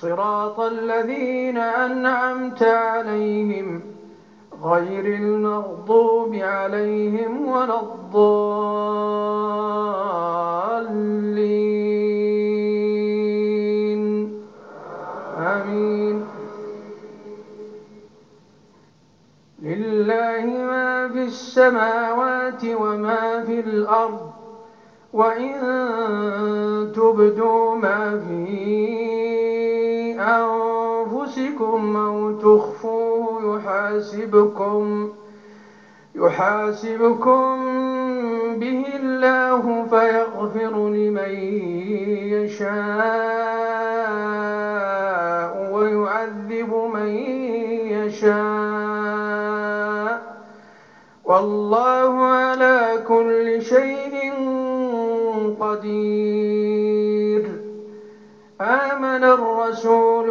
صراط الذين أنعمت عليهم غير المغضوب عليهم ولا الضالين. آمين. لله ما في السماوات وما في الأرض وإن تبدوا ما في أنتم أو تخفوا يحاسبكم يحاسبكم به الله فيغفر لمن يشاء ويعذب من يشاء. والله على كل شيء قدير. آمن الرسول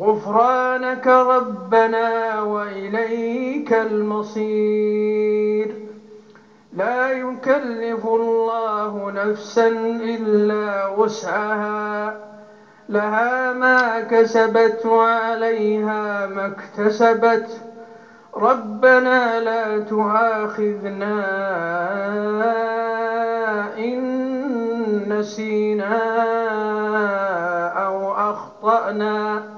غفرانك ربنا وإليك المصير. لا يكلف الله نفسا إلا وسعها. لها ما كسبت وعليها ما اكتسبت. ربنا لا تآخذنا إن نسينا أو أخطأنا.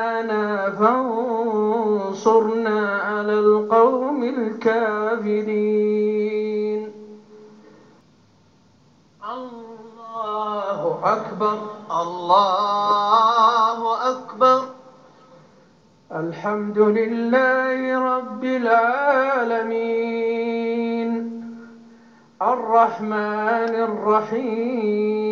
لنا فانصرنا على القوم الكافرين. الله أكبر الله أكبر الحمد لله رب العالمين الرحمن الرحيم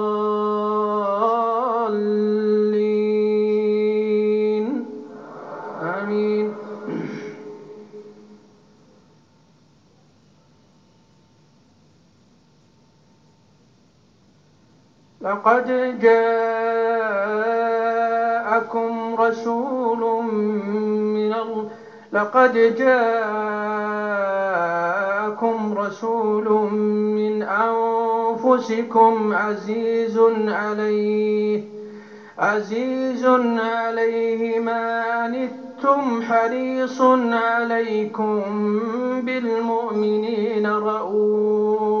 لقد جاءكم رسول من الله لقد جاءكم رسول من أنفسكم عزيز عليه عزيز عليه ما أنتم حريص عليكم بالمؤمنين رؤوف